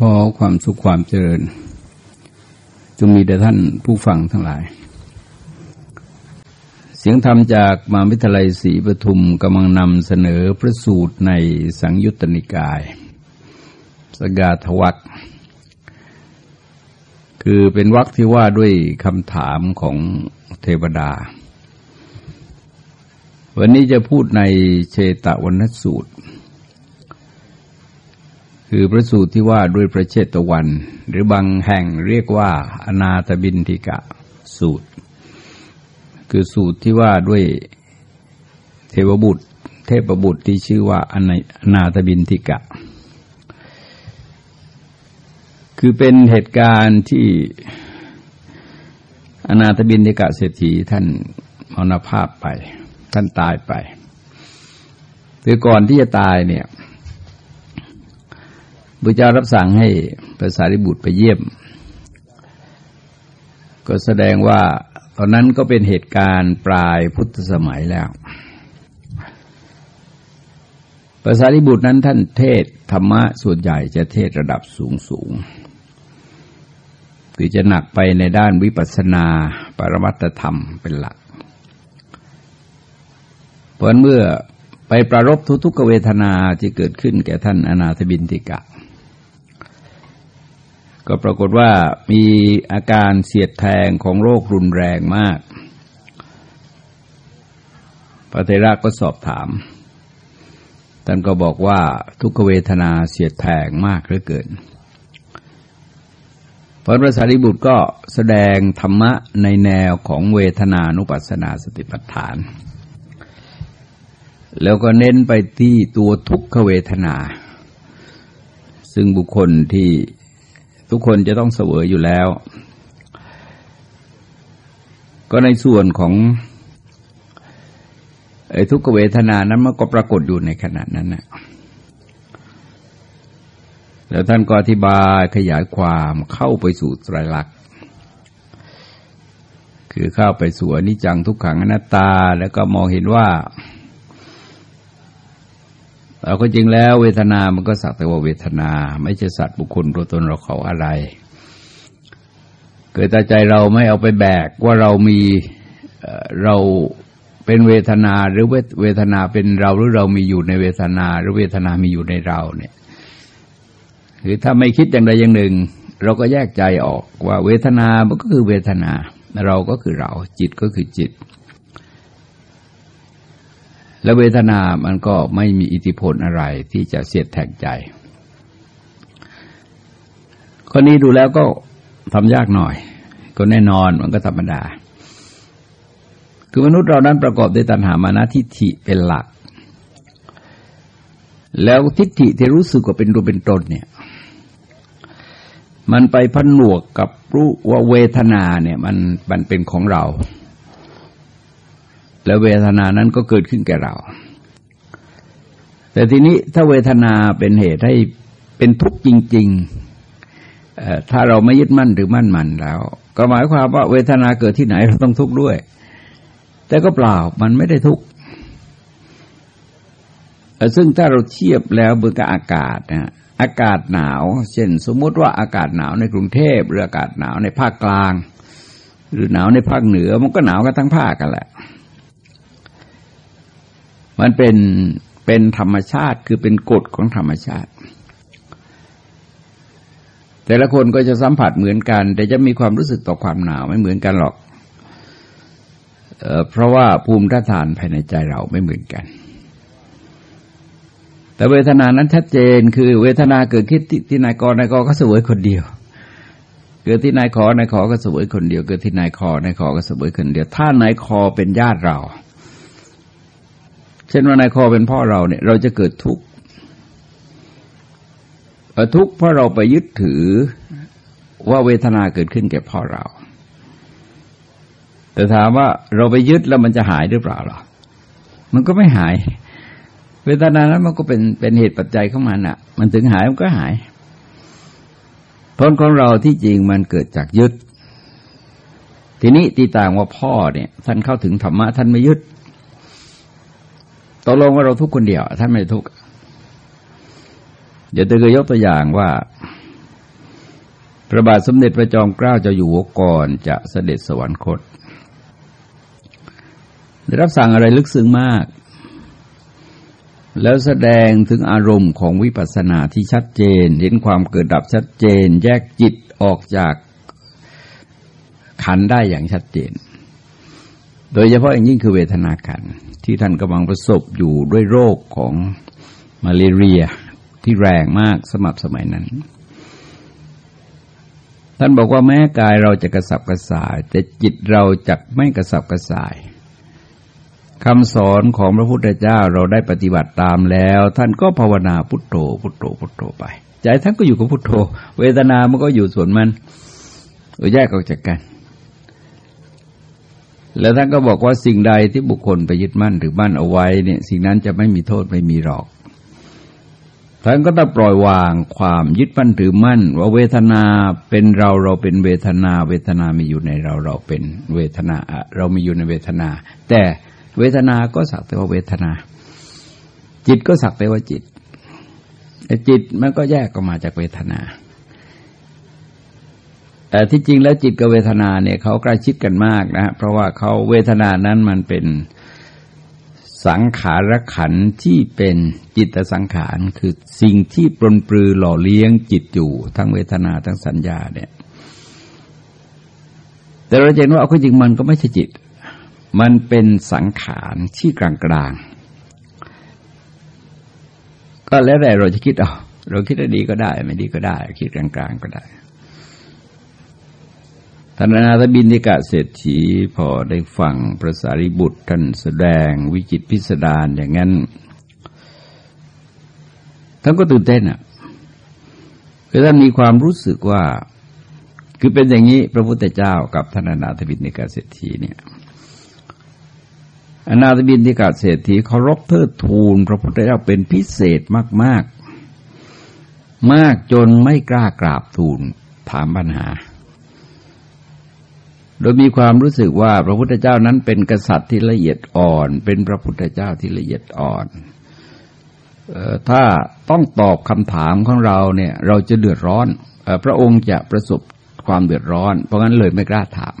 ขอความสุขความเจริญ จงมีแด่ท่านผู้ฟังทั้งหลาย เสียงธรรมจากมหาวิทยาลัยศรีปทุมกำลังนำเสนอพระสูตรในสังยุตตนิกาย สกาทวักคือเป็นวักที่ว่าด้วยคำถามของเทวดา วันนี้จะพูดในเชตวันนสูตร คือพระสูตรที่ว่าด้วยพระเชตวัน หรือบางแห่งเรียกว่า อนาตบินทิกะสูตร คือสูตรที่ว่าด้วยเทวบุตร เทพบุตรที่ชื่อว่าอนาตบินทิกะ คือเป็นเหตุการณ์ที่อนาตบินทิกะเศรษฐีท่านมรณภาพไป ท่านตายไปคือก่อนที่จะตายเนี่ย พระเจ้ารับสั่งให้ภาษาริบุตรไปเยี่ยม ก็แสดงว่าตอนนั้นก็เป็นเหตุการณ์ปลายพุทธสมัยแล้วภาษาริบุตรนั้นท่านเทศธรรมะส่วนใหญ่จะเทศระดับสูงสูงคือจะหนักไปในด้านวิปัสสนาปรมัตธรรมเป็นหลัก เพราะเมื่อไปประรบทุทุกเวทนาที่เกิดขึ้นแก่ท่านอนาถบินติกะ ก็ปรากฏว่ามีอาการเสียดแทงของโรครุนแรงมาก พระเทระก็สอบถาม ท่านก็บอกว่าทุกขเวทนาเสียดแทงมากเหลือเกินพระพระสารีบุตรก็แสดงธรรมะในแนวของเวทนานุปัสสนาสติปัฏฐาน แล้วก็เน้นไปที่ตัวทุกขเวทนา ซึ่งบุคคลที่ ทุกคนจะต้องเสวยอยู่แล้ว ก็ในส่วนของไอ้ทุกขเวทนานั้นมันก็ปรากฏอยู่ในขณะนั้นนะแล้วท่านก็อธิบายขยายความเข้าไปสู่ไตรลักษณ์คือเข้าไปสู่อนิจจังทุกขังอนัตตา แล้วก็มองเห็นว่า เราก็จริงแล้วเวทนา มันก็สักแต่ว่าเวทนา ไม่ใช่สัตว์บุคคลตัวตนเราเขาอะไร เกิดต่ใจเราไม่เอาไปแบกว่าเรามีเราเป็นเวทนาหรือเวทนาเป็นเราหรือเรามีอยู่ในเวทนา หรือเวทนามีอยู่ในเราเนี่ยคือถ้าไม่คิดอย่างใดอย่างหนึ่ง เราก็แยกใจออกว่าเวทนา มันก็คือเวทนา เราก็คือเรา จิตก็คือจิต และเวทนามันก็ไม่มีอิทธิพลอะไรที่จะเสียดแทงใจข้อนี้ดูแล้วก็ทำยากหน่อย ก็แน่นอนมันก็ธรรมดา คือมนุษย์เรานั้นประกอบด้วยตัณหามานะทิฏฐิเป็นหลัก แล้วทิฏฐิที่รู้สึกว่าเป็นตัวเป็นตนเนี่ย มันไปพันหนวกกับรู้ว่าเวทนาเนี่ย มันมันเป็นของเรา แล้วเวทนานั้นก็เกิดขึ้นแก่เรา แต่ทีนี้ถ้าเวทนาเป็นเหตุให้เป็นทุกข์จริงๆถ้าเราไม่ยึดมั่นหรือมั่นมันแล้ว ก็หมายความว่าเวทนาเกิดที่ไหนเราต้องทุกข์ด้วย แต่ก็เปล่ามันไม่ได้ทุกข์ซึ่งถ้าเราเทียบแล้วเบอร์กับอากาศนะอากาศหนาว เช่น สมมติว่าอากาศหนาวในกรุงเทพหรืออากาศหนาวในภาคกลาง หรือหนาวในภาคเหนือมันก็หนาวกันทั้งภาคกันแหละ มันเป็นเป็นธรรมชาติคือเป็นกฎของธรรมชาติ แต่ละคนก็จะสัมผัสเหมือนกัน แต่จะมีความรู้สึกต่อความหนาวไม่เหมือนกันหรอกเเพราะว่าภูมิท่าทานภายในใจเราไม่เหมือนกัน แต่เวทนานั้นชัดเจน คือเวทนาเกิดขึ้นที่นายกนายกก็สวยคนเดียวเกิดที่นายขอนายขอก็สวยคนเดียว เกิดที่นายคอนายขอก็สวยคนเดียว ถ้านายคอเป็นญาติเรา เช่นว่านายคอเป็นพ่อเราเนี่ย เราจะเกิดทุกข์ทุกข์เพราะเราไปยึดถือว่าเวทนาเกิดขึ้นแก่พ่อเรา แต่ถามว่าเราไปยึดแล้วมันจะหายหรือเปล่าหรอมันก็ไม่หาย เวทนานั้นมันก็เป็นเป็นเหตุปัจจัยของมันอะ มันถึงหายมันก็หายผลของเราที่จริงมันเกิดจากยึด ทีนี้ตีต่างว่าพ่อเนี่ย ท่านเข้าถึงธรรมะท่านไม่ยึด ตกลงว่าเราทุกคนเดียวท่านไม่ทุกเดี๋ยวเธอเคยยกตัวอย่างว่า พระบาทสมเด็จพระจอมเกล้าเจ้าอยู่หัวก่อนจะเสด็จสวรรคตได้รับสั่งอะไรลึกซึ้งมาก แล้วแสดงถึงอารมณ์ของวิปัสสนาที่ชัดเจน เห็นความเกิดดับชัดเจน แยกจิตออกจากขันได้อย่างชัดเจน โดยเฉพาะอย่างยิ่งคือเวทนาขัน ที่ท่านกำลังประสบอยู่ด้วยโรคของมาเรียที่แรงมากสมับสมัยนั้น ท่านบอกว่าแม้กายเราจะกระสับกระส่าย แต่จิตเราจะไม่กระสับกระส่ายคำสอนของพระพุทธเจ้าเราได้ปฏิบัติตามแล้ว ท่านก็ภาวนาพุทโธพุทโธพุทโธไป ใจท่านก็อยู่กับพุทโธ เวทนามันก็อยู่ส่วนมันแยกออกจากกัน แล้วท่านก็บอกว่าสิ่งใดที่บุคคลไปยึดมั่นหรือมั่นเอาไว้เนี่ยสิ่งนั้นจะไม่มีโทษไม่มีหรอกท่านก็ต้องปล่อยวางความยึดมั่นถือมั่น ว่าเวทนาเป็นเราเราเป็นเวทนา เวทนามีอยู่ในเราเราเป็นเวทนาเรามีอยู่ในเวทนา แต่เวทนาก็สักแต่ว่าเวทนา จิตก็สักแต่ว่าจิตแต่จิตมันก็แยกออกมาจากเวทนา แต่ที่จริงแล้วจิตกับเวทนาเนี่ยเขาใกล้ชิดกันมากนะเพราะว่าเขาเวทนานั้นมันเป็นสังขารขันที่เป็นจิตสังขารคือสิ่งที่ปรนปรือหล่อเลี้ยงจิตอยู่ ทั้งเวทนาทั้งสัญญาเนี่ย แต่เราเห็นว่าเอาจริงมันก็ไม่ใช่จิต มันเป็นสังขารที่กลางๆก็แล้วแต่เราจะคิดเอาเราคิดได้ดีก็ได้ ไม่ดีก็ได้ คิดกลางๆก็ได้ ท่านนาถบินิกะเศรษฐีพอได้ฟังพระสารีบุตรท่านแสดงวิจิตพิสดารอย่างนั้นท่านก็ตื่นเต้นอะคือท่านมีความรู้สึกว่า คือเป็นอย่างนี้พระพุทธเจ้ากับท่านนาถบินิกะเศรษฐีเนี่ยอนาถบินทิกะเศรษฐีเคารพเทิดทูนพระพุทธเจ้าเป็นพิเศษมากๆมากจนไม่กล้ากราบทูลถามปัญหา โดยมีความรู้สึกว่าพระพุทธเจ้านั้นเป็นกษัตริย์ที่ละเอียดอ่อน เป็นพระพุทธเจ้าที่ละเอียดอ่อนถ้าต้องตอบคำถามของเราเนี่ย เราจะเดือดร้อนพระองค์จะประสบความเดือดร้อน เพราะงั้นเลยไม่กล้าถาม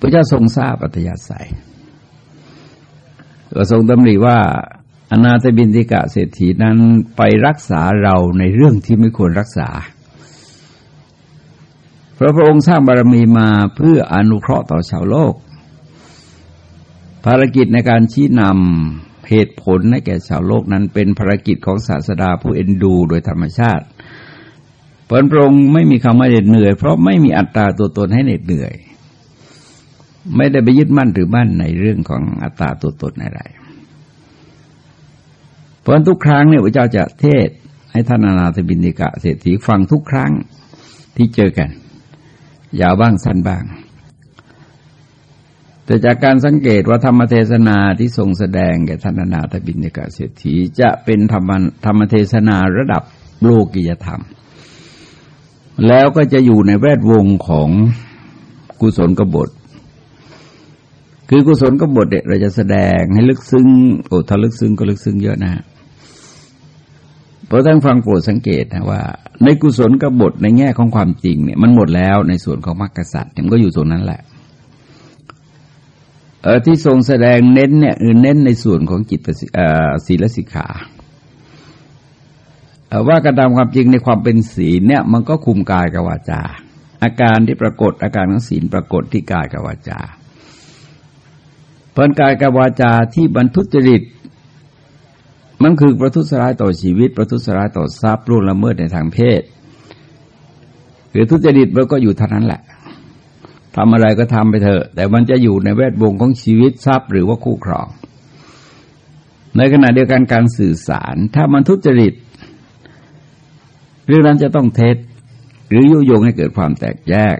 พระเจ้าทรงทราบอัตยาศัยก็ทรงดำริว่าอนาถบินติกะเศรษฐีนั้นไปรักษาเราในเรื่องที่ไม่ควรรักษา พระพระองค์สร้างบารมีมาเพื่ออนุเคราะห์ต่อชาวโลก ภารกิจในการชี้นำเหตุผลให้แก่ชาวโลกนั้นเป็นภารกิจของศาสดาผู้เอ็นดูโดยธรรมชาติพระองค์ไม่มีคำว่าเหน็ดเหนื่อย เพราะไม่มีอัตตาตัวตนให้เหน็ดเหนื่อย ไม่ได้ไปยึดมั่นหรือมั่นในเรื่องของอัตตาตัวตนอะไรเพราะทุกครั้งเนี่ยพระเจ้าจะเทศให้ท่านนาถบินิกะเศรษฐีฟังทุกครั้งที่เจอกัน ยาวบ้างสั้นบ้าง แต่จากการสังเกตว่าธรรมเทศนาที่ทรงแสดงแก่ท่านนาถบินกาเศรษฐีจะเป็นธรรมธรรมเทศนาระดับโลกิยธรรม แล้วก็จะอยู่ในแวดวงของกุศลกบฏคือกุศลกบฏเด็กเราจะแสดงให้ลึกซึ้งโอ้ถ้าลึกซึ้งก็ลึกซึ้งเยอะนะฮะ เพราะท่านฟังโปรดสังเกตนะว่า ในกุศลกับบทในแง่ของความจริงเนี่ยมันหมดแล้วในส่วนของมรรคสัตว์มันก็อยู่ตรงนั้นแหละเออที่ทรงแสดงเน้นเนี่ยเน้นในส่วนของจิตศีลสิกขาว่ากระทำความจริงในความเป็นศีลเนี่ยมันก็คุมกายกับวาจา อาการที่ปรากฏอาการของศีลปรากฏที่กายกับวาจาเพลินกายกับวาจาที่บรรทุจริต มันคือประทุษร้ายต่อชีวิต ประทุษร้ายต่อทรัพย์ร่วงละเมิดในทางเพศหรือทุจริตมันก็อยู่เท่านั้นแหละทำอะไรก็ทำไปเถอะ แต่มันจะอยู่ในแวดวงของชีวิตทรัพย์หรือว่าคู่ครอง ในขณะเดียวกันการสื่อสาร ถ้ามันทุจริตเรื่องนั้นจะต้องเท็จ หรือยุยงให้เกิดความแตกแยก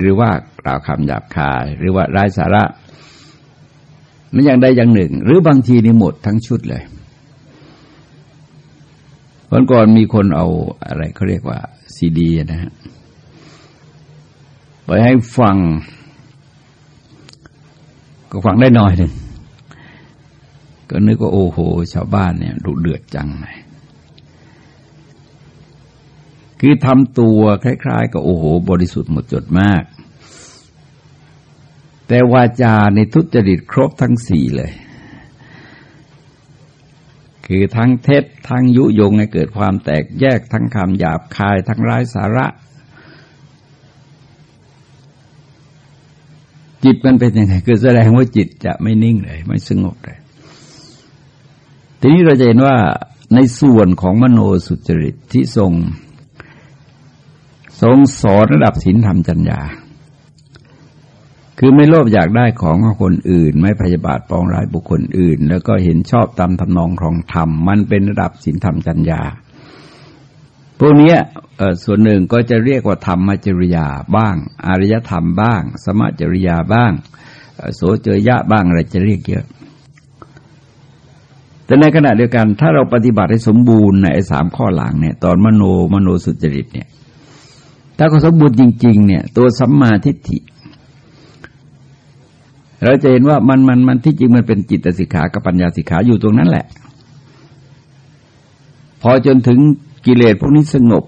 หรือว่ากล่าวคำหยาบคาย หรือว่าไร้สาระ มันอย่างใดอย่างหนึ่ง หรือบางทีนี่หมดทั้งชุดเลย วันก่อนมีคนเอาอะไรเขาเรียกว่า ซีดีนะฮะไปให้ฟัง ก็ฟังได้หน่อยหนึ่งก็นึกว่าโอ้โห ชาวบ้านเนี่ยดุเดือดจังเลยคือทำตัวคล้ายๆ กับโอ้โห บริสุทธิ์หมดจดมาก แต่วาจาในทุจริตครบทั้งสี่เลย คือทั้งเท็จทั้งยุยงให้เกิดความแตกแยกทั้งคำหยาบคาย ทั้งร้ายสาระ จิตมันเป็นยังไงคือแสดงว่าจิตจะไม่นิ่งเลย ไม่สงบเลย ทีนี้เราจะเห็นว่าในส่วนของมโนสุจริตที่ทรง ทรงสอนระดับศีลธรรมจัญญา คือไม่โลภอยากได้ของของคนอื่น ไม่พยาบาทปองร้ายบุคคลอื่น แล้วก็เห็นชอบตามทำนองของธรรม มันเป็นระดับศีลธรรมจัญญาพวกนี้ส่วนหนึ่งก็จะเรียกว่าธรรมจริยาบ้าง อารยธรรมบ้าง สมจริยาบ้าง โสเจยะบ้างอะไรจะเรียกเยอะ แต่ในขณะเดียวกัน ถ้าเราปฏิบัติให้สมบูรณ์ในสามข้อหลังเนี่ยตอนมโนมโนสุจริตเนี่ยถ้าเขาสมบูรณ์จริง ๆ เนี่ย ตัวสัมมาทิฏฐิ เราจะเห็นว่ามันมันมันที่จริงมันเป็นจิตสิกขากับปัญญาสิกขาอยู่ตรงนั้นแหละ พอจนถึงกิเลสพวกนี้สงบ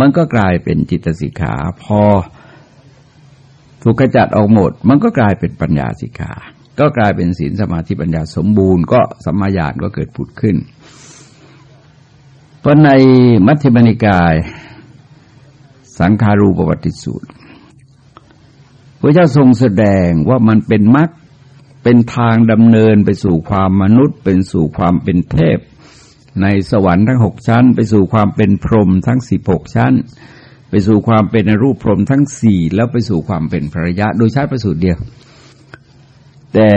มันก็กลายเป็นจิตสิกขาพอถูกขจัดออกหมด มันก็กลายเป็นปัญญาสิกขา ก็กลายเป็นศีลสมาธิปัญญาสมบูรณ์ก็สัมมาญาณก็เกิดผุดขึ้น เพราะในมัชฌิมนิกาย สังขารูปวัติสูตร พระเจ้าทรงแสดงว่ามันเป็นมรรคเป็นทางดำเนินไปสู่ความมนุษย์ เป็นสู่ความเป็นเทพ ในสวรรค์ทั้งหกชั้น ไปสู่ความเป็นพรหมทั้งสิบหกชั้น ไปสู่ความเป็นรูปพรหมทั้งสี่แล้วไปสู่ความเป็นพระยะ โดยใช้ประสูตรเดียว แต่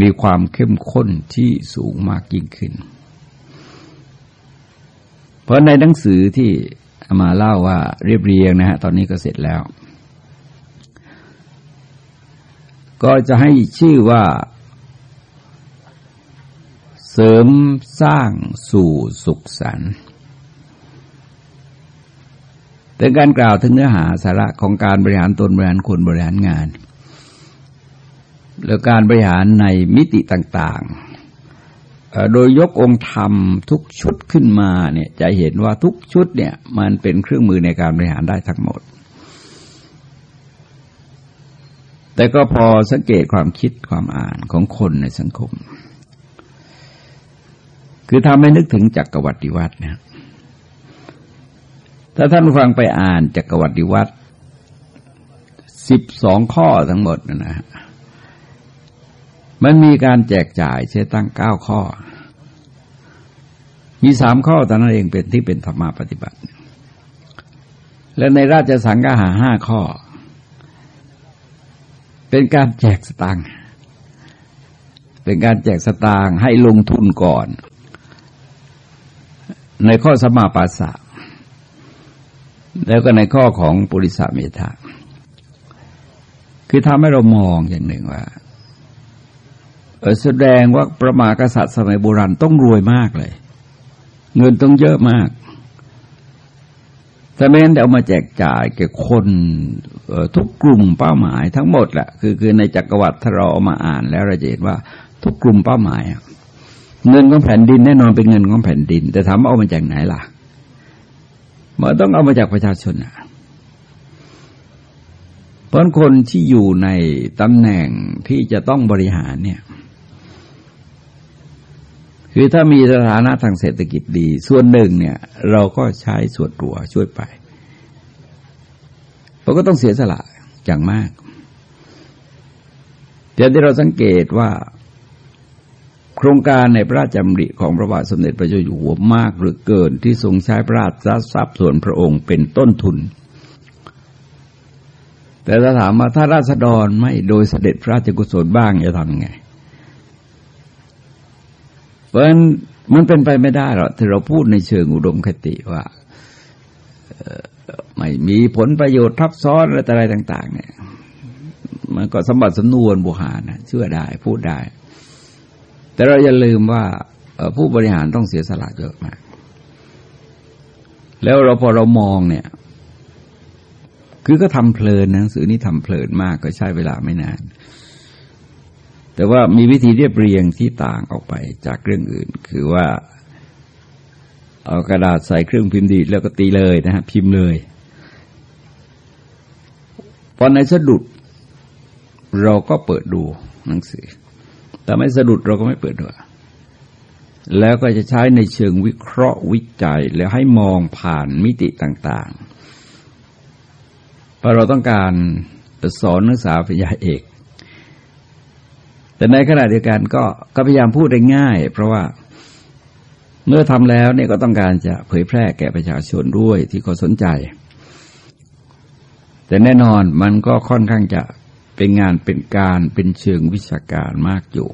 มีความเข้มข้นที่สูงมากยิ่งขึ้น เพราะในหนังสือที่มาเล่าว่าเรียบเรียงนะฮะตอนนี้ก็เสร็จแล้ว ก็จะให้ชื่อว่า เสริมสร้างสู่สุขสันต์เป็นการกล่าวถึงเนื้อหาสาระของการบริหารตนบริหารคนบริหารงาน แล้วการบริหารในมิติต่างๆ โดยยกองค์ธรรมทุกชุดขึ้นมาเนี่ยจะเห็นว่าทุกชุดเนี่ยมันเป็นเครื่องมือในการบริหารได้ทั้งหมด แต่ก็พอสังเกตความคิดความอ่านของคนในสังคม คือทำให้นึกถึงจักรวรรดิวัตเนี่ยถ้าท่านฟังไปอ่านจักรวรรดิวัตสิบสองข้อทั้งหมดนะนะมันมีการแจกจ่ายเช่ตั้งเก้าข้อ มีสามข้อตอนนั้นเองเป็นที่เป็นธรรมาปฏิบัติ และในราชสังฆาหาห้าข้อ เป็นการแจกสตางค์เป็นการแจกสตางค์ให้ลงทุนก่อน ในข้อสมาปัสสะแล้วก็ในข้อของปุริสาเมธาคือทำให้เรามองอย่างหนึ่งว่าแสดงว่าประมากษัตริย์สมัยโบราณต้องรวยมากเลย เงินต้องเยอะมาก แต่แม้นแต่เอามาแจกจ่ายแก่คนทุกกลุ่มเป้าหมายทั้งหมดแหละคือคือในจักรวรรดิถ้าเราเอามาอ่านแล้วเราจะเห็นว่าทุกกลุ่มเป้าหมายเงินของแผ่นดินแน่นอนเป็นเงินของแผ่นดิน แต่ถามเอามาจากไหนล่ะมันต้องเอามาจากประชาชนอะเพราะคนที่อยู่ในตำแหน่งที่จะต้องบริหารเนี่ย คือถ้ามีสถานะทางเศรษฐกิจดี ส่วนหนึ่งเนี่ย เราก็ใช้ส่วนตัวช่วยไปเราก็ต้องเสียสละอย่างมากแต่ที่เราสังเกตว่าโครงการในพระราชดำริของพระบาทสมเด็จพระเจ้าอยู่หัวมากหรือเกินที่ทรงใช้พระราชทรัพย์ส่วนพระองค์เป็นต้นทุน แต่ถ้าถามว่าถ้าราษฎรไม่โดยเสด็จพระราชกุศลบ้างจะทำยังไง เพราะฉะนั้นมันเป็นไปไม่ได้หรอกที่เราพูดในเชิงอุดมคติว่าไม่มีผลประโยชน์ทับซ้อนอะไรต่าง ๆ เนี่ย มันก็สมบัติสำนวนบุหารนะเชื่อได้พูดได้ แต่เราอย่าลืมว่าผู้บริหารต้องเสียสละเยอะมาก แล้วเราพอเรามองเนี่ย คือก็ทำเพลินหนังสือนี้ทำเพลินมากก็ใช้เวลาไม่นาน แต่ว่ามีวิธีเรียบเรียงที่ต่างออกไปจากเรื่องอื่น คือว่า เอากระดาษใส่เครื่องพิมพ์ดีแล้วก็ตีเลยนะฮะพิมพ์เลยพอในสะดุดเราก็เปิดดูหนังสือ แต่ไม่สะดุดเราก็ไม่เปิดดูแล้วก็จะใช้ในเชิงวิเคราะห์วิจัย แล้วให้มองผ่านมิติต่างๆพราะเราต้องการสอนนักศึกษาปริญญาเอก แต่ในขณะเดียวกันก็ก็พยายามพูดได้ง่าย เพราะว่าเมื่อทำแล้วเนี่ยก็ต้องการจะเผยแพร่แก่ประชาชนด้วยที่เขาสนใจ แต่แน่นอนมันก็ค่อนข้างจะเป็นงานเป็นการเป็นเชิงวิชาการมากอยู่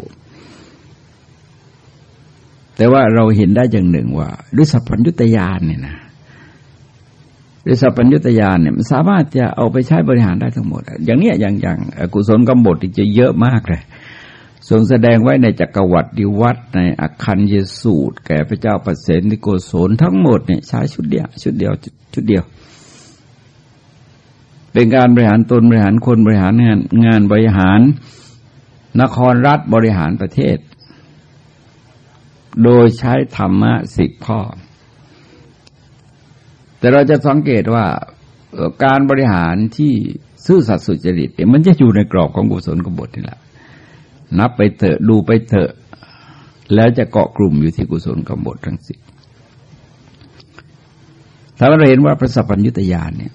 แต่ว่าเราเห็นได้อย่างหนึ่งว่าด้วยสัพพัญญุตยานเนี่ยนะด้วยสัพพัญญุตยานเนี่ยมันสามารถจะเอาไปใช้บริหารได้ทั้งหมด อย่างเนี้ยอย่างอย่างกุศลกรรมบทจะเยอะมากเลย ทรงแสดงไว้ในจักรวรรดิวัดในอัคันเยสูตร แก่พระเจ้าปเสนิโกศลทั้งหมดเนี่ยใช้ชุดเดียวชุดเดียวชุดเดียว เป็นการบริหารตนบริหารคนบริหารงานงานบริหาร นครรัฐบริหารประเทศ โดยใช้ธรรมะสิกพ่อแต่เราจะสังเกตว่าการบริหารที่ซื่อสัตย์สุจริตมันจะอยู่ในกรอบของกุศลกบฏนี่แหละ นับไปเถอะดูไปเถอะ แล้วจะเกาะกลุ่มอยู่ที่กุศลกรรมบททั้งสิ้นถ้าเราเห็นว่าพระสัพพัญญุตยานเนี่ย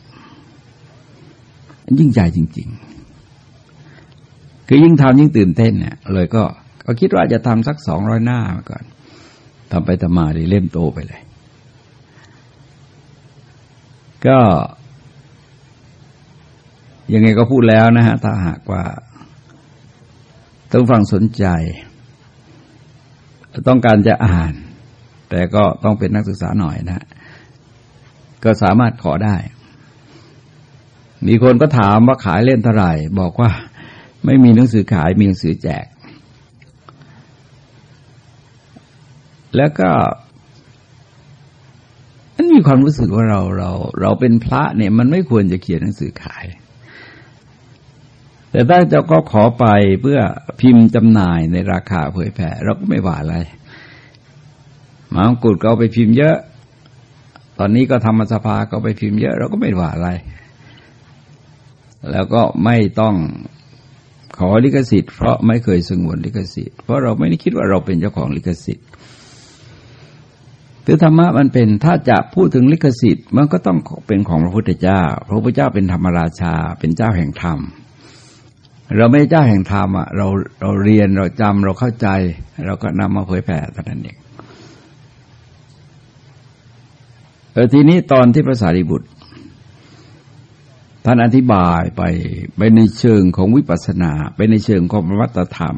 ยิ่งใหญ่จริง ๆ คือยิ่งทำยิ่งตื่นเต้นเนี่ยเลยก็ก็คิดว่าจะทำสักสองร้อยหน้ามาก่อนทำไปทำมาเลยเล่มโตไปเลย ก็ยังไงก็พูดแล้วนะฮะถ้าหากว่า ต้องฟังสนใจ ต้องการจะอ่าน แต่ก็ต้องเป็นนักศึกษาหน่อยนะ ก็สามารถขอได้ มีคนก็ถามว่าขายเล่นเท่าไหร่ บอกว่าไม่มีหนังสือขายมีหนังสือแจก แล้วก็มันมีความรู้สึกว่าเราเรา เราเป็นพระเนี่ย มันไม่ควรจะเขียนหนังสือขาย แต่ถ้าเจ้าก็ขอไปเพื่อพิมพ์จำหน่ายในราคาเผยแผ่เราก็ไม่ว่าอะไรหมากุดก็ไปพิมพ์เยอะ ตอนนี้ก็ธรรมสภาก็ไปพิมพ์เยอะ เราก็ไม่ว่าอะไร แล้วก็ไม่ต้องขอลิขสิทธิ์เพราะไม่เคยสงวนลิขสิทธิ์เพราะเราไม่ได้คิดว่าเราเป็นเจ้าของลิขสิทธิ์คือธรรมะมันเป็นถ้าจะพูดถึงลิขสิทธิ์มันก็ต้องเป็นของพระพุทธเจ้า พระพุทธเจ้าเป็นธรรมราชา เป็นเจ้าแห่งธรรม เราไม่เจ้าแห่งธรรมอะเราเราเรียนเราจำเราเข้าใจ เราก็นำมาเผยแผ่เท่านั้นเองเออทีนี้ตอนที่พระสารีบุตร ท่านอธิบายไปไปในเชิงของวิปัสสนา ไปในเชิงของวัตธรรม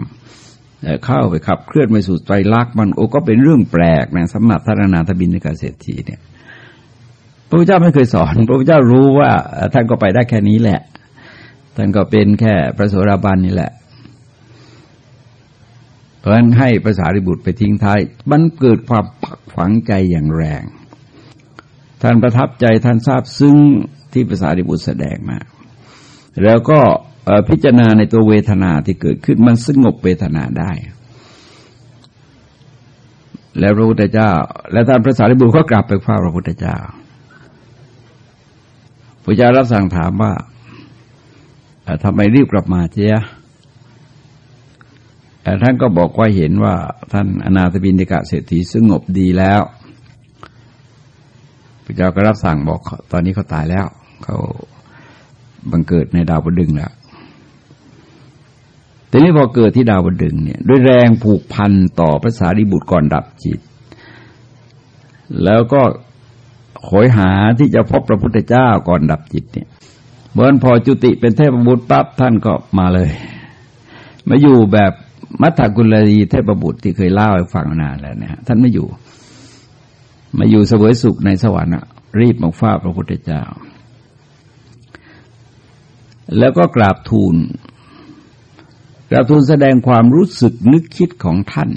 เข้าไปขับเคลื่อนไปสู่ไตรลักษณ์มันโอ้ก็เป็นเรื่องแปลกนะสำหรับธารนาทบินในกาเศรษฐีเนี่ยพระพุทธเจ้าไม่เคยสอน พระพุทธเจ้ารู้ว่าท่านก็ไปได้แค่นี้แหละ ท่านก็เป็นแค่พระโสดาบันนี่แหละ เพราะฉะนั้นให้ภาษาริบุตรไปทิ้งท้าย มันเกิดความผักฝังใจอย่างแรง ท่านประทับใจท่านทราบซึ้งที่ภาษาริบุตรแสดงมา แล้วก็พิจารณาในตัวเวทนาที่เกิดขึ้นมันสงบเวทนาได้ แล้วพระพุทธเจ้า และท่านพระสารีบุตรก็กลับไปเฝ้าพระพุทธเจ้าพระเจ้ารับสั่งถามว่า ทำไมรีบกลับมาเจียแต่ท่านก็บอกว่าเห็นว่าท่านอนาถบินิกะเศรษฐีสงบดีแล้วพระเจ้าก็รับสั่งบอกตอนนี้เขาตายแล้วเขาบังเกิดในดาวบดึงแล้วทีนี้พอเกิดที่ดาวบดึงเนี่ยด้วยแรงผูกพันต่อพระสารีบุตรก่อนดับจิต แล้วก็โหยหาที่จะพบพระพุทธเจ้าก่อนดับจิตเนี่ย เมื่อพอจุติเป็นเทพบุตรปั๊บท่านก็มาเลย มาอยู่แบบมัทธกุลรีเทพบุตรที่เคยเล่าให้ฟังนานแล้วเนี่ยท่านไม่อยู่ มาอยู่เสวยสุขในสวรรค์รีบมาฟ้าพระพุทธเจ้า แล้วก็กราบทูลกราบทูลแสดงความรู้สึกนึกคิดของท่าน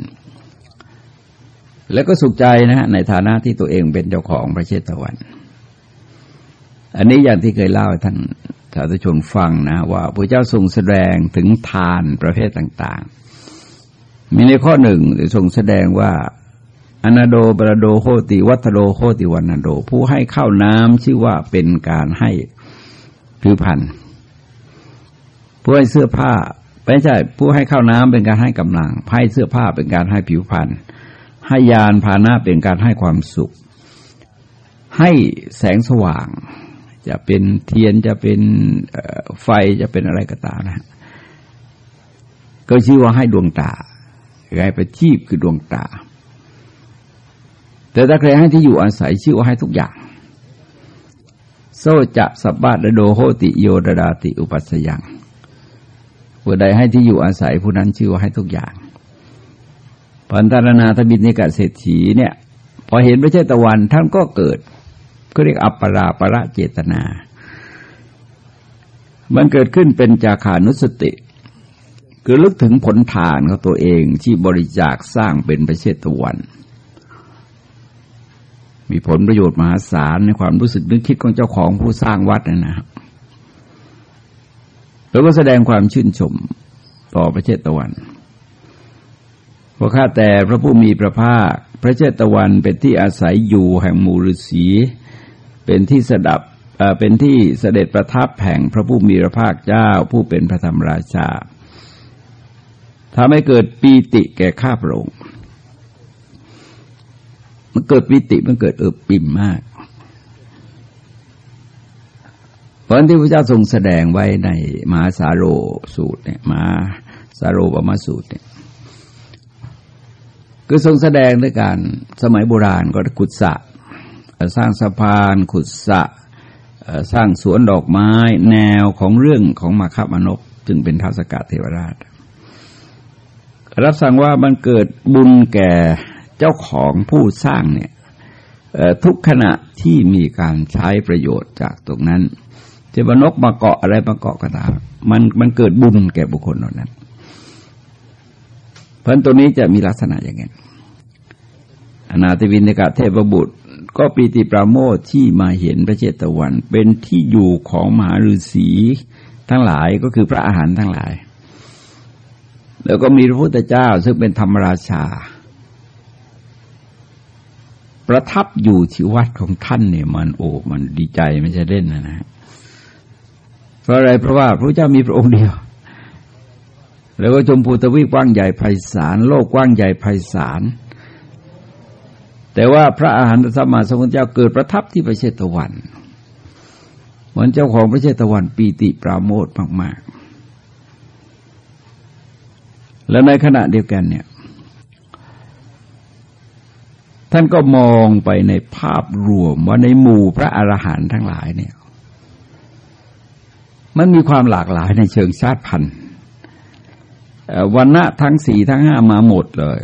แล้วก็สุขใจนะฮะในฐานะที่ตัวเองเป็นเจ้าของพระเชตวัน อันนี้อย่างที่เคยเล่าให้ท่านสาธุชนฟังนะว่าพระเจ้าทรงแสดงถึงทานประเภทต่าง ๆ มีในข้อหนึ่งทรงแสดงว่าอนาโดบราโดโคติวัตโดโคติวันนาโด ผู้ให้ข้าวน้ำชื่อว่าเป็นการให้ผิวพันธ์ผู้ให้เสื้อผ้าไม่ใช่ผู้ให้ข้าวน้ำเป็นการให้กำลังให้เสื้อผ้าเป็นการให้ผิวพันธ์ให้ยานพาหนะเป็นการให้ความสุข ให้แสงสว่าง จะเป็นเทียนจะเป็นไฟจะเป็นอะไรก็ตามนะก็ชื่อว่าให้ดวงตาไงประชีพคือดวงตา แต่ถ้าใครให้ที่อยู่อาศัยชื่อว่าให้ทุกอย่าง โซจะสับบาดโดโหติโยดดาติอุปัสยังผู้ใดให้ที่อยู่อาศัยผู้นั้นชื่อว่าให้ทุกอย่างพันธารนาทบินิกาเศรษฐีเนี่ย พอเห็นพระเจ้าตะวันท่านก็เกิด ก็เรียกอัปปราประเจตนา มันเกิดขึ้นเป็นจาขานุสติ คือลึกถึงผลทานของตัวเองที่บริจาคสร้างเป็นประเชตวัน มีผลประโยชน์มหาศาลในความรู้สึกนึกคิดของเจ้าของผู้สร้างวัดนะครับแล้วก็แสดงความชื่นชมต่อพระเจตวันพราะข้าแต่พระผู้มีพระภาค พระเจตวันเป็นที่อาศัยอยู่แห่งมูลฤษี เป็นที่สดับเป็นที่เสด็จประทับแห่งพระผู้มีพระภาคเจ้าผู้เป็นพระธรรมราชาทำให้เกิดปีติแก่ข้าพระองค์มันเกิดปีติมันเกิดเอิบปิ่มมาก เพราะที่พระเจ้าทรงแสดงไว้ในมหาสาโรสูตรเนี่ยมหาสาโรปมาสูตรเนี่ยคือทรงแสดงด้วยการสมัยโบราณก็ขุดสระ สร้างสะพานขุดสะสร้างสวนดอกไม้แนวของเรื่องของมาคามนกจึงเป็นท้าวสกัดเทวราช รับสั่งว่ามันเกิดบุญแก่เจ้าของผู้สร้างเนี่ยทุกขณะที่มีการใช้ประโยชน์จากตรงนั้นจะวนกมาเกาะอะไรมาเกาะก็ตามมันมันเกิดบุญแก่บุคคลเหล่านั้น เพราะตัวนี้จะมีลักษณะอย่างไงอนาติวินกะเทพบุตร ก็ปีติปราโมทที่มาเห็นพระเจตวัน เป็นที่อยู่ของมหาฤาษีทั้งหลายก็คือพระอาหารทั้งหลาย แล้วก็มีพระพุทธเจ้าซึ่งเป็นธรรมราชา ประทับอยู่ที่วัดของท่านเนี่ยมันโอ้มันดีใจไม่ใช่เล่นนะนะเพราะอะไรเพราะว่าพระเจ้ามีพระองค์เดียว แล้วก็ชมพูทวีกว้างใหญ่ไพศาลโลกกว้างใหญ่ไพศาล แต่ว่าพระอาหารสัมมาสัมพุทธเจ้าเกิดประทับที่พระเชตวันเหมือนเจ้าของพระเชตวันปีติปราโมทมากๆ แล้วในขณะเดียวกันเนี่ย ท่านก็มองไปในภาพรวมว่าในหมู่พระอรหันต์ทั้งหลายเนี่ย มันมีความหลากหลายในเชิงชาติพันธุ์วันณะทั้งสี่ทั้งห้ามาหมดเลย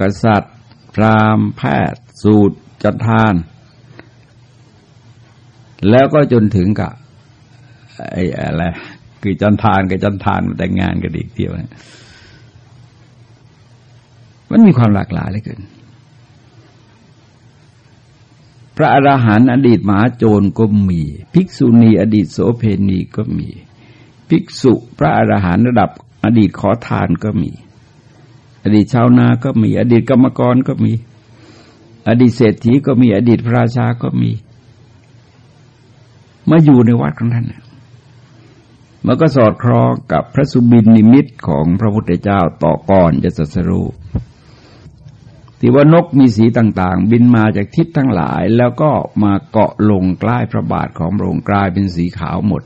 กษัตริย์ พราหมณ์แพทย์ สูตร จันทาน แล้วก็จนถึงกับไอ้อะไรคือจันทานกับจันทานแต่งงานกันอีกเดียวนะมันมีความหลากหลายเลยเกิน พระอรหันต์อดีตมหาโจรก็มี ภิกษุณีอดีตโสเพณีก็มี ภิกษุ พระอรหันต์ระดับอดีตขอทานก็มี อดีตชาวนาก็มี อดีตกรรมกรก็มี อดีตเศรษฐีก็มีอดีตพระราชาก็มี มาอยู่ในวัดของท่านมันก็สอดคล้องกับพระสุบินนิมิตของพระพุทธเจ้าต่อก่อนจะสัสรูที่ว่านกมีสีต่างๆ บินมาจากทิศทั้งหลาย แล้วก็มาเกาะลงใกล้พระบาทของพระองค์กลายเป็นสีขาวหมด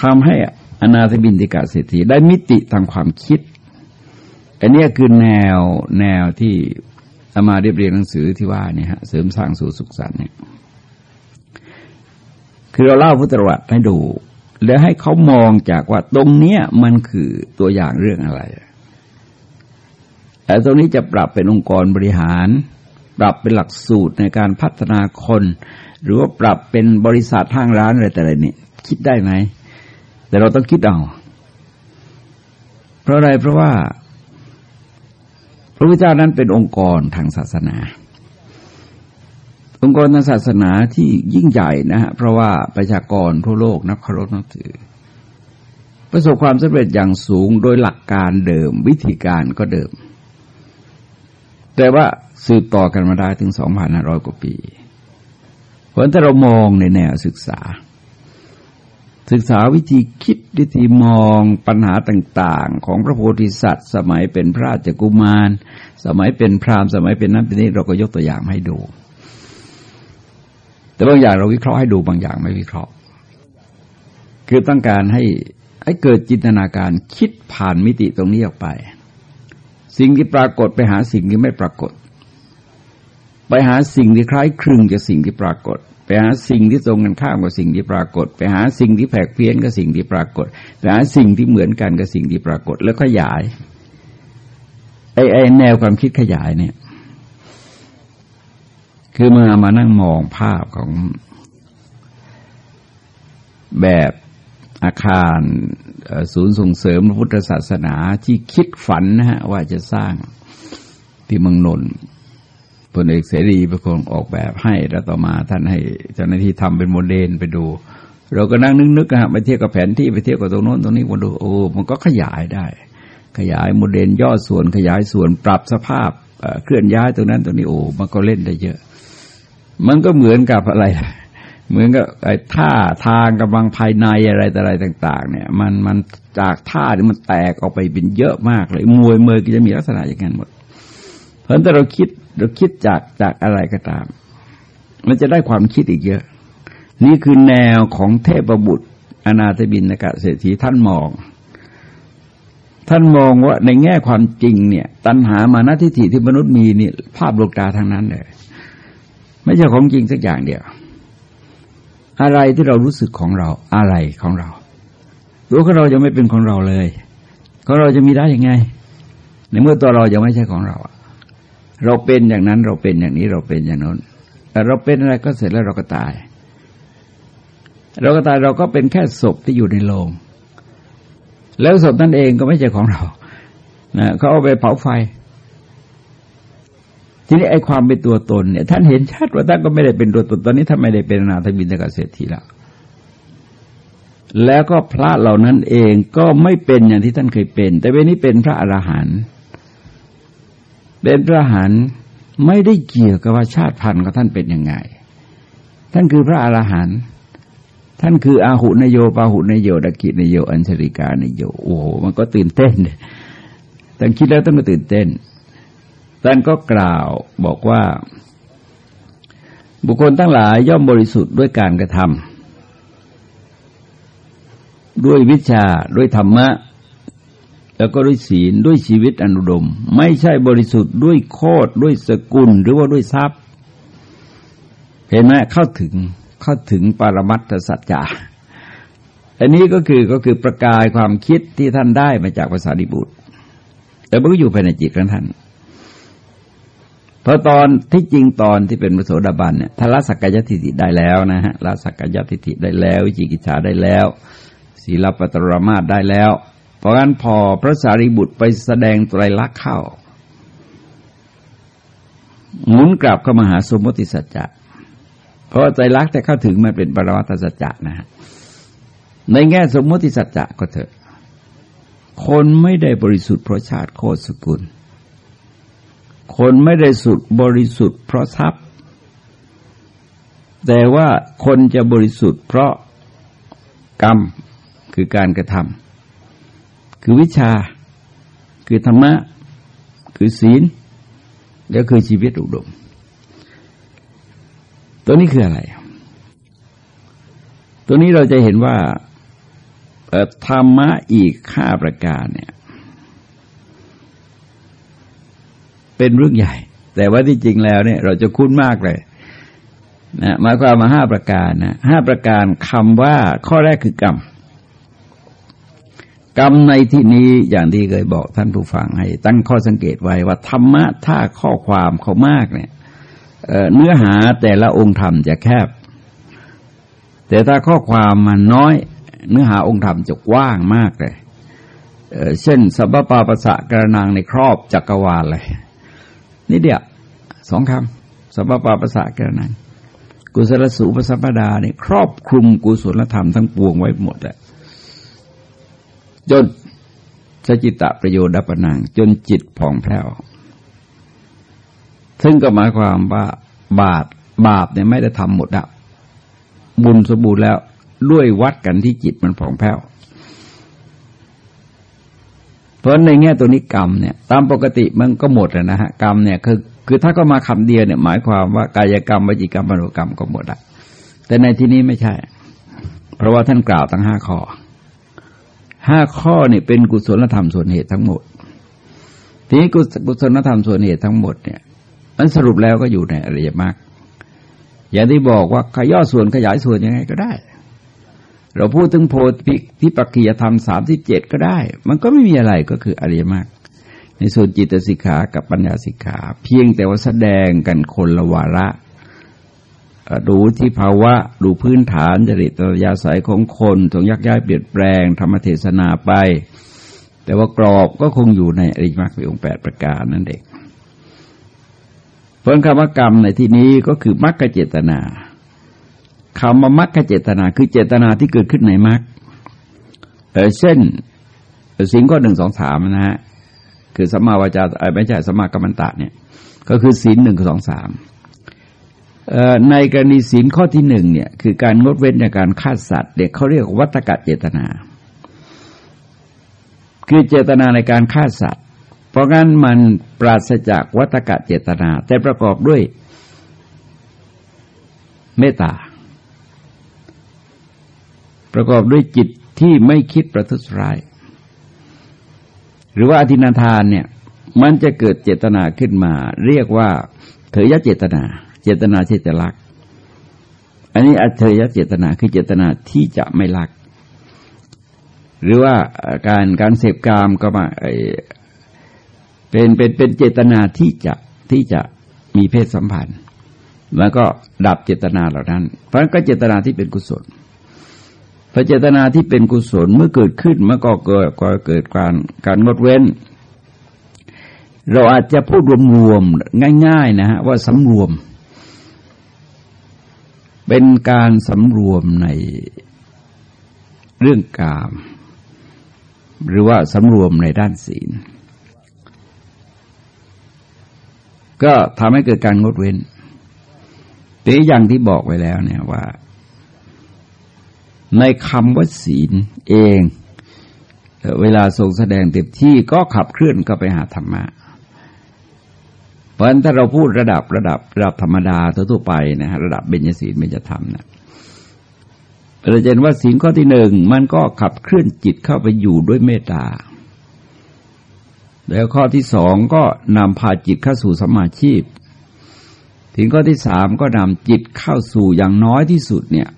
ทำให้ อนาถบินติกาเศรษฐีได้มิติทางความคิด อันนี้คือแนวแนวที่อามาเรียบเรียงหนังสือที่ว่าเนี่ยฮะเสริมสร้างสู่สุขสันต์เนี่ยคือเราเล่าพุทธประวัติให้ดู แล้วให้เขามองจากว่าตรงเนี้ยมันคือตัวอย่างเรื่องอะไรแต่ตรงนี้จะปรับเป็นองค์กรบริหาร ปรับเป็นหลักสูตรในการพัฒนาคน หรือว่าปรับเป็นบริษัทห้างร้านอะไรแต่อะไรนี่คิดได้ไหม แต่เราต้องคิดเอา เพราะอะไรเพราะว่า พระพุทธเจ้านั้นเป็นองค์กรทางศาสนา องค์กรทางศาสนาที่ยิ่งใหญ่นะฮะเพราะว่าประชากรทั่วโลกนับเคารพนับถือ ประสบความสำเร็จอย่างสูงโดยหลักการเดิม วิธีการก็เดิม แต่ว่าสืบต่อกันมาได้ถึงสองพันห้าร้อยกว่าปี เพราะถ้าเรามองในแนวศึกษา ศึกษาวิธีคิดวิธีมองปัญหาต่าง ๆ ของพระโพธิสัตว์ สมัยเป็นพระรากุมาร สมัยเป็นพราหมณ์สมัยเป็นนั้นเป็นนี้เราก็ยกตัวอย่างให้ดู แต่บางอย่างเราวิเคราะห์ให้ดูบางอย่างไม่วิเคราะห์ คือต้องการให้ให้เกิดจินตนาการคิดผ่านมิติตรงนี้ออกไป สิ่งที่ปรากฏไปหาสิ่งที่ไม่ปรากฏ ไปหาสิ่งที่คล้ายคลึงกับสิ่งที่ปรากฏ ไปหาสิ่งที่ตรงกันข้ามกับสิ่งที่ปรากฏ ไปหาสิ่งที่แผกเพี้ยนกับสิ่งที่ปรากฏไปหาสิ่งที่เหมือนกันกับสิ่งที่ปรากฏ แล้วขยายไอ้ไอ้แนวความคิดขยายเนี่ย คือเมื่อมานั่งมองภาพของแบบอาคารศูนย์ส่งเสริมพระพุทธศาสนาที่คิดฝันนะฮะว่าจะสร้างที่เมืองนนท์ พลเอกเสรีเป็นคนออกแบบให้แล้วต่อมาท่านให้เจ้าหน้าที่ทำเป็นโมเดลไปดู เราก็นั่งนึกๆนะฮะไปเทียบกับแผนที่ไปเทียบกับตรงโน้นตรงนี้มาดูโอ้มันก็ขยายได้ ขยายโมเดลย่อส่วนขยายส่วนปรับสภาพเคลื่อนย้ายตรงนั้นตรงนี้โอ้มันก็เล่นได้เยอะ มันก็เหมือนกับอะไร เหมือนกับไอ้ท่าทางกำลังภายในอะไรแต่อะไรต่าง ๆ เนี่ย มันมันจากท่าที่มันแตกออกไปเป็นเยอะมากเลยมวยเมยก็จะมีลักษณะอย่างนั้นหมด เพราะฉะนั้นเราคิด เราคิดจากจากอะไรก็ตาม มันจะได้ความคิดอีกเยอะ นี่คือแนวของเทพบุตร อนาถบินกะเศรษฐีท่านมอง ท่านมองว่าในแง่ความจริงเนี่ย ตัณหามานาทิฏฐิที่มนุษย์มีนี่ภาพโลกตาทางนั้นเลยไม่ใช่ของจริงสักอย่างเดียว อะไรที่เรารู้สึกของเราอะไรของเราตัวของเราจะไม่เป็นของเราเลยของเราจะมีได้ยังไง ในเมื่อตัวเรายังไม่ใช่ของเรา เราเป็นอย่างนั้นเราเป็นอย่างนี้เราเป็นอย่างนั้นแต่เราเป็นอะไรก็เสร็จแล้วเราก็ตาย เราก็ตายเราก็เป็นแค่ศพที่อยู่ในโลง แล้วศพนั่นเองก็ไม่ใช่ของเรานะเขาเอาไปเผาไฟ ทีนี้ไอ้ความเป็นตัวตนเนี่ยท่านเห็นชัดว่าท่านก็ไม่ได้เป็นตัวตนตอนนี้ท่านไม่ได้เป็นนาถบินเกษตรทีแล้วแล้วก็พระเหล่านั้นเองก็ไม่เป็นอย่างที่ท่านเคยเป็น แต่เวนี้เป็นพระอรหันต์ เป็นพระหันไม่ได้เกี่ยวกับว่าชาติพันธุ์ของท่านเป็นยังไง ท่านคือพระอรหันต์ท่านคืออาหุนโยปาหุนโยดกินโย อัญชริกานโยโอ้โหมันก็ตื่นเต้นแต่คิดแล้วต้องก็ตื่นเต้นท่านก็กล่าวบอกว่า บุคคลทั้งหลายย่อมบริสุทธิ์ด้วยการกระทำด้วยวิชาด้วยธรรมะ แล้วก็ด้วยศีลด้วยชีวิตอนุดม ไม่ใช่บริสุทธิ์ด้วยโคดด้วยสกุลหรือว่าด้วยทรัพย์ เห็นไหมเข้าถึงเข้าถึงปรมัตถสัจจะอันนี้ก็คือก็คือประกายความคิดที่ท่านได้มาจากภาษาดิบุตรแต่มันก็อยู่ภายในจิตของท่านเพราะตอนที่จริงตอนที่เป็นมโสดาบันเนี่ยทละสักกายทิฏฐิได้แล้วนะฮะละสักกายทิฏฐิได้แล้ววิจิกิจฉาได้แล้ว ศีลปตรมาตได้แล้ว เพราะงั้นพอพระสารีบุตรไปแสดงไตรลักษณ์เข้า หมุนกลับเข้ามาหาสมมติสัจจะ เพราะใจรักแต่เข้าถึงมันเป็นปรมัตสัจจะนะฮะในแง่สมมติสัจจะก็เถอะ คนไม่ได้บริสุทธิ์เพราะชาติโคตรสกุล คนไม่ได้สุดบริสุทธิ์เพราะทรัพย์ แต่ว่าคนจะบริสุทธิ์เพราะกรรมคือการกระทำ คือวิชา คือธรรมะ คือศีล แล้วคือชีวิตอุดม ตัวนี้คืออะไร ตัวนี้เราจะเห็นว่าธรรมะอีกห้าประการเนี่ย เป็นเรื่องใหญ่ แต่ว่าที่จริงแล้วเนี่ย เราจะคุ้นมากเลยนะหมายความมาห้าประการนะห้าประการคำว่าข้อแรกคือกรรม กรรมในที่นี้อย่างที่เคยบอกท่านผู้ฟังให้ ตั้งข้อสังเกตไว้ว่าธรรมะถ้าข้อความเขามากเนี่ยเนื้อหาแต่ละองค์ธรรมจะแคบ แต่ถ้าข้อความมันน้อย เนื้อหาองค์ธรรมจะกว้างมากเลยเช่นสัพพปาปะสะกระนางในครอบจักรวาลเลยนี่เดียวสองคำสัพพะภาษาแก่นั้นกุศลสูปสัมปดาเนี่ยครอบคลุมกุศลธรรมทั้งปวงไว้หมดแหละ จนสจิตะประโยชน์ดับนังจนจิตผ่องแผ้ว ซึ่งก็หมายความว่าบาปบาปเนี่ยไม่ได้ทำหมดอะบุญสมบูรณ์แล้วด้วยวัดกันที่จิตมันผ่องแผ้ว เพราะในแง่ตัวนี้กรรมเนี่ยตามปกติมันก็หมดแล้วนะฮะกรรมเนี่ยคือคือถ้าก็มาคำเดียวเนี่ย หมายความว่ากายกรรมวจิกรรมมโนกรรมก็หมดอะแต่ในที่นี้ไม่ใช่ เพราะว่าท่านกล่าวทั้งห้าข้อ ห้าข้อนี่เป็นกุศลธรรมส่วนเหตุทั้งหมด ทีนี้กุศลธรรมส่วนเหตุทั้งหมดเนี่ย มันสรุปแล้วก็อยู่ในอริยมรรคอย่างที่บอกว่าขย่อส่วนขยายส่วนยังไงก็ได้ เราพูดถึงโพธิพิปักขียธรรมสามสิบเจ็ดก็ได้ มันก็ไม่มีอะไรก็คืออริยมรรคในส่วนจิตสิกขากับปัญญาสิกขา เพียงแต่ว่าแสดงกันคนละวาระ ดูที่ภาวะ ดูพื้นฐานจริตยาสายของคนถงยักย้ายเปลี่ยนแปลงธรรมเทศนาไป แต่ว่ากรอบก็คงอยู่ในอริยมรรคองค์แปดประการนั่นเองเพราะคำว่ากรรมในที่นี้ก็คือมรรคเจตนาคำว่ามรรคเจตนาคือเจตนาที่เกิดขึ้นในมรรคเช่นสิ่งข้อหนึ่งสองสามนะฮะคือสัมมาวาจาไม่ใช่สัมมากัมมันตะเนี่ย ก็คือศีลหนึ่งสองสาม ในกรณีศีลข้อที่หนึ่งเนี่ยคือการงดเว้นจากการฆ่าสัตว์เด็กเขาเรียกวัตกะเจตนา คือเจตนาในการฆ่าสัตว์ เพราะงั้นมันปราศจากวัตกะเจตนา แต่ประกอบด้วยเมตตา ประกอบด้วยจิตที่ไม่คิดประทุษร้าย หรือว่าอธินาทานเนี่ยมันจะเกิดเจตนาขึ้นมา เรียกว่าเถยเจตนา เจตนาที่จะรัก อันนี้อัจฉริยะเจตนาคือเจตนาที่จะไม่รัก หรือว่าการการเสพกามก็มาเป็นเป็นเป็นเจตนาที่จะที่จะมีเพศสัมพันธ์ แล้วก็ดับเจตนาเหล่านั้น เพราะนั้นก็เจตนาที่เป็นกุศลพระเจตนาที่เป็นกุศลเมื่อเกิดขึ้นเมื่อก็เกิดก็เกิดการการงดเว้น เราอาจจะพูดรวมๆง่าย ๆ นะฮะว่าสำรวม เป็นการสำรวมในเรื่องกาม หรือว่าสำรวมในด้านศีล ก็ทำให้เกิดการงดเว้นแต่อย่างที่บอกไว้แล้วเนี่ยว่า ในคำว่าศีลเอง เวลาทรงแสดงเต็มที่ก็ขับเคลื่อนก็ไปหาธรรมะ เพราะฉะนั้นถ้าเราพูดระดับระดับระดับธรรมดาทั่วไปนะฮะระดับเบญญศีลเบญจธรรมนะเราจะเห็นว่าสิ่งข้อที่หนึ่งมันก็ขับเคลื่อนจิตเข้าไปอยู่ด้วยเมตตาแล้วข้อที่สองก็นำพาจิตเข้าสู่สมาชีพถึงข้อที่สามก็นำจิตเข้าสู่อย่างน้อยที่สุดเนี่ย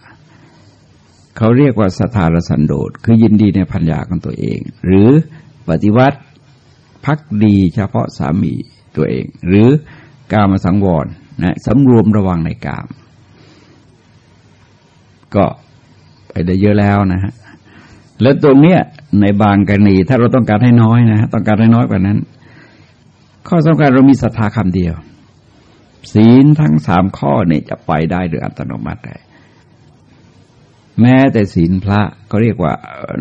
เขาเรียกว่าสถารสันโดษคือยินดีในพัญญาของตัวเอง หรือปฏิวัติพักดีเฉพาะสามี ตัวเอง หรือกามาสังวรนะสำรวมระวังในกาม ก็ไปได้เยอะแล้วนะฮะแล้วตรงเนี้ยในบางกรณีถ้าเราต้องการให้น้อยนะฮะต้องการให้น้อยกว่านั้น ข้อสำคัญเรามีศรัทธาคำเดียว ศีลทั้งสามข้อเนี่ยจะไปได้โดยอัตโนมัติแม้แต่ศีลพระก็เรียกว่า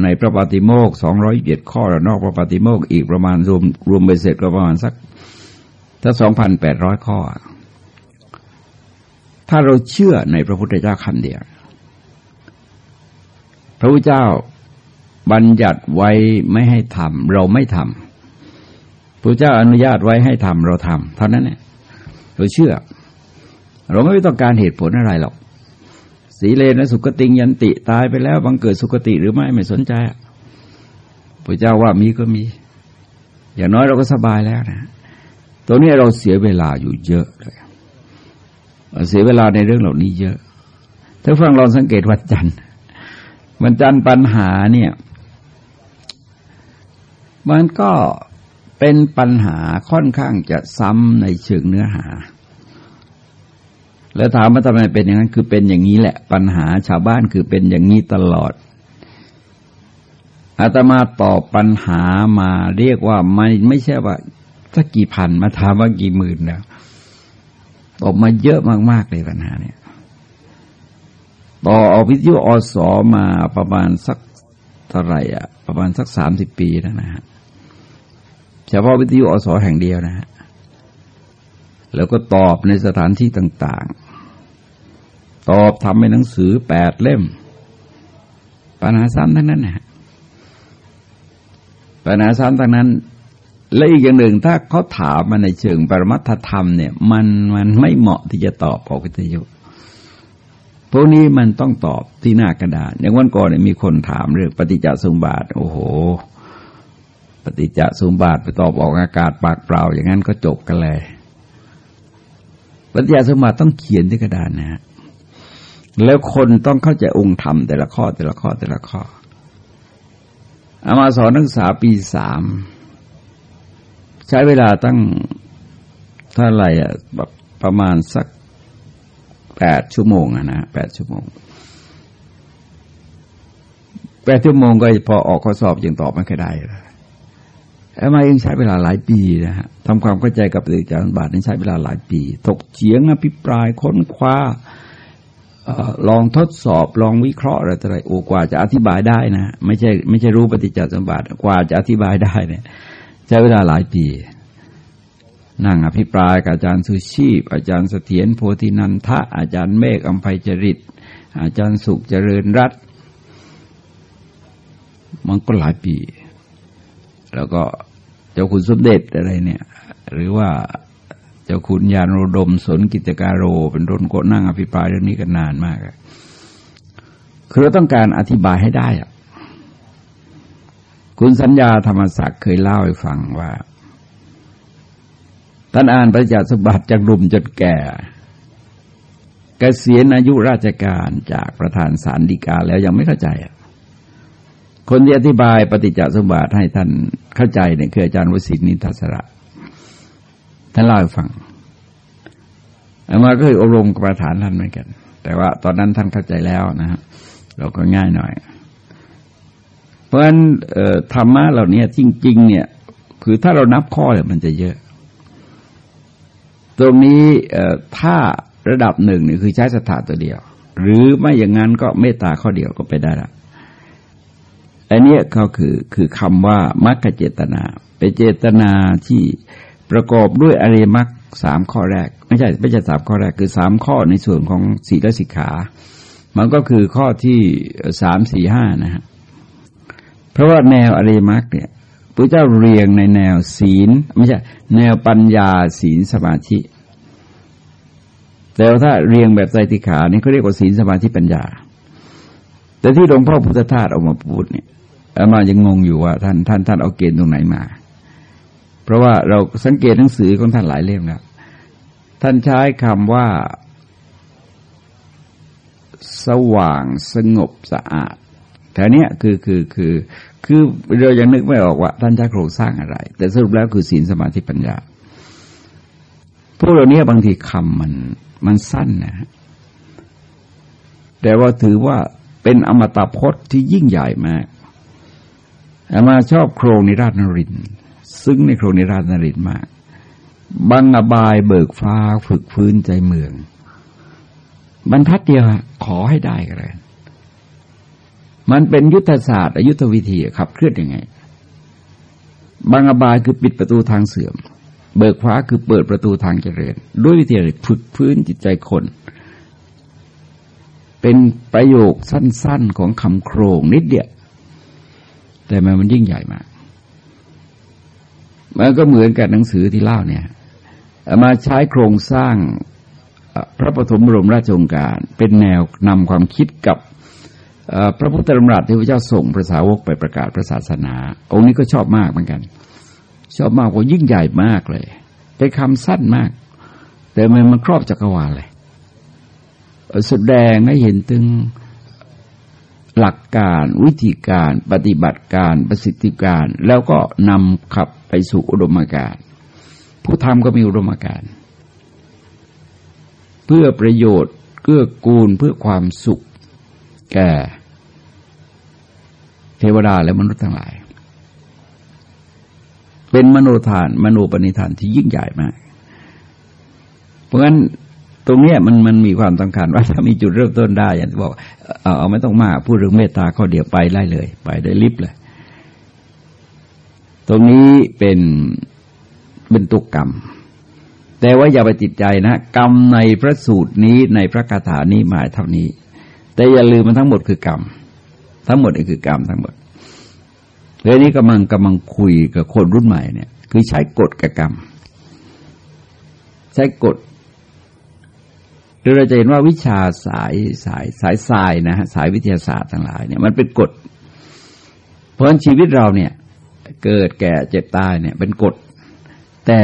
ในพระปฏิโมกสองร้อยเจ็ดข้อแล้วนอกพระปฏิโมกอีกประมาณรวมรวมไปเสร็จก็ประมาณสัก ถ้าสองพันแปดร้อยข้อ ถ้าเราเชื่อในพระพุทธเจ้าคำเดียว พระพุทธเจ้าบัญญัติไว้ไม่ให้ทำเราไม่ทำพระเจ้าอนุญาตไว้ให้ทำเราทำเท่านั้นเนี่ยเราเชื่อ เราไม่ต้องการเหตุผลอะไรหรอก สีเลนะสุกติงยันติตายไปแล้วบังเกิดสุกติหรือไม่ไม่สนใจพระเจ้าว่ามีก็มี อย่างน้อยเราก็สบายแล้วนะ ตรงนี้เราเสียเวลาอยู่เยอะเลยเสียเวลาในเรื่องเหล่านี้เยอะ ถ้าฟังลองสังเกตวันจันทร์วันจันทร์ปัญหาเนี่ย มันก็เป็นปัญหาค่อนข้างจะซ้ำในเชิงเนื้อหา แล้วถามว่าทำไมเป็นอย่างนั้น คือเป็นอย่างนี้แหละ ปัญหาชาวบ้านคือเป็นอย่างนี้ตลอดอาตมาตอบปัญหามาเรียกว่าไม่ไม่ใช่ว่า สักกี่พันมาถามว่ากี่หมื่นแล้วออกมาเยอะมาก ๆ เลยปัญหาเนี่ย ต่อเอาวิทยุอสอมาประมาณสักเท่าไหร่อะ ประมาณสักสามสิบปีแล้วนะฮะเฉพาะวิทยุอสอแห่งเดียวนะฮะแล้วก็ตอบในสถานที่ต่าง ๆ ตอบทำเป็นหนังสือแปดเล่ม ปัญหาซ้ำทั้งนั้นนะปัญหาซ้ำทั้งนั้น และอีกอย่างหนึ่งถ้าเขาถามมาในเชิงปรมัตธรรมเนี่ย มันมันไม่เหมาะที่จะตอบออกวิทยุพวกนี้มันต้องตอบที่หน้ากระดาษอย่างวันก่อนเนี่ยมีคนถามเรื่องปฏิจจสมบาท โอ้โห ปฏิจจสมบาทไปตอบออกอากาศปากเปล่า อย่างนั้นก็จบกันเลยปฏิจจสมบาทต้องเขียนที่กระดานนะฮะแล้วคนต้องเข้าใจองค์ธรรมแต่ละข้อแต่ละข้อแต่ละข้ออามาสอนนักศึกษาปีสาม ใช้เวลาตั้งเท่าไหร่อะแบบประมาณสักแปดชั่วโมงนะแปดชั่วโมงแปดชั่วโมงก็พอออกข้อสอบยังตอบไม่เคยได้แอ้มาเองใช้เวลาหลายปีนะฮะทำความเข้าใจกับปฏิจจารบาทนี่ใช้เวลาหลายปี ถกเฉียงอภิปรายค้นคว้าลองทดสอบลองวิเคราะห์อะไรต่ออะไรโอ้กว่าจะอธิบายได้นะ ไม่ใช่ไม่ใช่รู้ปฏิจจสมบัติกว่าจะอธิบายได้เนี่ย ใช้เวลาหลายปี นั่งอภิปรายกับอาจารย์สุชีพ อาจารย์เสถียรโพธินันทะ อาจารย์เมฆอัมภัยจริต อาจารย์สุขเจริญรัตมันก็หลายปี แล้วก็เจ้าคุณสมเด็จอะไรเนี่ย หรือว่าเจ้าคุณยานโรดมสนกิจการโร เป็นรนโกนั่งอภิปรายเรื่องนี้กันนานมากคือเราต้องการอธิบายให้ได้อะ คุณสัญญาธรรมศักดิ์เคยเล่าให้ฟังว่าท่านอ่านประจัสมบัติจากดุมจนแก่กเกษียณอายุราชการจากประธานสารดีกาแล้วยังไม่เข้าใจ คนที่อธิบายปฏิจจสมบัติให้ท่านเข้าใจเนี่ยคืออาจารย์วสิทธินิทัศระ ท่านเล่าให้ฟังอามาก็เคยอบรมกับประธานท่านเหมือนกัน แต่ว่าตอนนั้นท่านเข้าใจแล้วนะฮะเราก็ง่ายหน่อย เพราะฉะนั้นธรรมะเหล่านี้จริง ๆ เนี่ย คือถ้าเรานับข้อเนี่ยมันจะเยอะ ตรงนี้ถ้าระดับหนึ่งเนี่ยคือใช้สถาตัวเดียว หรือไม่อย่างนั้นก็เมตตาข้อเดียวก็ไปได้ละอันนี้ก็คือคือคำว่ามัคคเจตนา เป็นเจตนาที่ประกอบด้วยอริมักสามข้อแรก ไม่ใช่ไม่ใช่สามข้อแรกคือสามข้อในส่วนของศีลสิกขา มันก็คือข้อที่สามสี่ห้านะฮะ เพราะว่าแนวอริมักเนี่ยพระเจ้าเรียงในแนวศีลไม่ใช่แนวปัญญาศีลสมาธิ แต่ถ้าเรียงแบบไตรติขานี่เขาเรียกว่าศีลสมาธิปัญญา แต่ที่หลวงพ่อพุทธทาสออกมาพูดเนี่ยอามายังงงอยู่ว่าท่านท่านท่านเอาเกณฑ์ตรงไหนมา เพราะว่าเราสังเกตหนังสือของท่านหลายเล่มแล้วท่านใช้คำว่า สว่างสงบสะอาด แถวนี้ยคือคือคือคือเรายังนึกไม่ออกว่าท่านใช้โครงสร้างอะไร แต่สรุปแล้วคือศีลสมาธิปัญญา พวกเราเนี้ยบางทีคำมันมันสั้นนะแต่ว่าถือว่าเป็นอมตะพจน์ที่ยิ่งใหญ่มากอามาชอบโครงนิราชนริน ซึ้งในโครงนิราชนรินมากบังอบายเบิกฟ้าฝึกฟื้นใจเมือง บรรทัดเดียวขอให้ได้กันเลย มันเป็นยุทธศาสตร์ยุทธวิธีขับเคลื่อนยังไงบังอบายคือปิดประตูทางเสื่อม เบิกฟ้าคือเปิดประตูทางเจริญ ด้วยวิธีฝึกพื้นจิตใจคน เป็นประโยคสั้นๆของคำโครงนิดเดียวแต่มันยิ่งใหญ่มากมันก็เหมือนกับหนังสือที่เล่าเนี่ย มาใช้โครงสร้างพระปฐมบรมราชโองการ เป็นแนวนำความคิดกับ พระพุทธธรรมรัตที่พระเจ้าส่งพระสาวกไปประกาศพระศาสนา องค์นี้ก็ชอบมากเหมือนกัน ชอบมากเพรายิ่งใหญ่มากเลยเป็นคำสั้นมาก แต่มันมันครอบจักรวาลเลยแสดงให้เห็นถึงหลักการวิธีการปฏิบัติการประสิทธิการ แล้วก็นำขับไปสู่อุดมการ ผู้ทำก็มีอุดมการ เพื่อประโยชน์เกื้อกูลเพื่อความสุข แก่เทวดาและมนุษย์ทั้งหลาย เป็นมโนทาน มโนปณิธานที่ยิ่งใหญ่มาก เพราะฉะนั้นตรงนี้มันมันมีความสำคัญว่าถ้ามีจุดเริ่มต้นได้อย่างที่บอกเอาเอาไม่ต้องมากพูดเรื่องเมตตาข้อเดียวไปไล่เลย ไปได้ลิบเลย ตรงนี้เป็นเป็นตุกกรรม แต่ว่าอย่าไปติดใจนะ กรรมในพระสูตรนี้ในพระคาถานี้หมายเท่านี้ แต่อย่าลืมมันทั้งหมดคือกรรม ทั้งหมดนี่คือกรรมทั้งหมดเรื่องนี้กำลังกำลังคุยกับคนรุ่นใหม่เนี่ย คือใช้กฎกับกรรม ใช้กฎเราจะเห็นว่าวิชาสายสายสายสายนะฮะสายวิทยาศาสตร์ทั้งหลายเนี่ยมันเป็นกฎ เพราะชีวิตเราเนี่ย เกิดแก่เจ็บตายเนี่ยเป็นกฎ แต่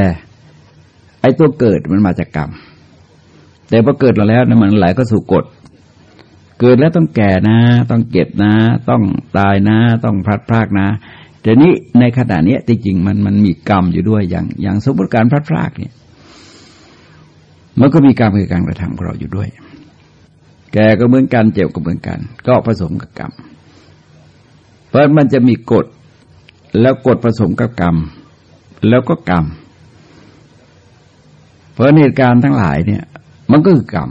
ไอ้ตัวเกิดมันมาจากกรรม แต่พอเกิดเราแล้วเนะมันไหลก็สู่กฎ เกิดแล้วต้องแก่นะ ต้องเก็บนะ ต้องตายนะ ต้องพลัดพรากนะแต่นี้ในขณะนี้จริงๆมันมันมีกรรมอยู่ด้วยอย่าง อย่างสมมติการพลัดพรากเนี่ย มันก็มีกรรมคือการกระทำของเราอยู่ด้วย แก่ก็เหมือนกันเจ็บก็เหมือนกัน ก็ผสมกับกรรม เพราะมันจะมีกฎแล้วกฎผสมกับกรรม แล้วก็กรรม เพราะเหตุการณ์ทั้งหลายเนี่ย มันก็คือกรรม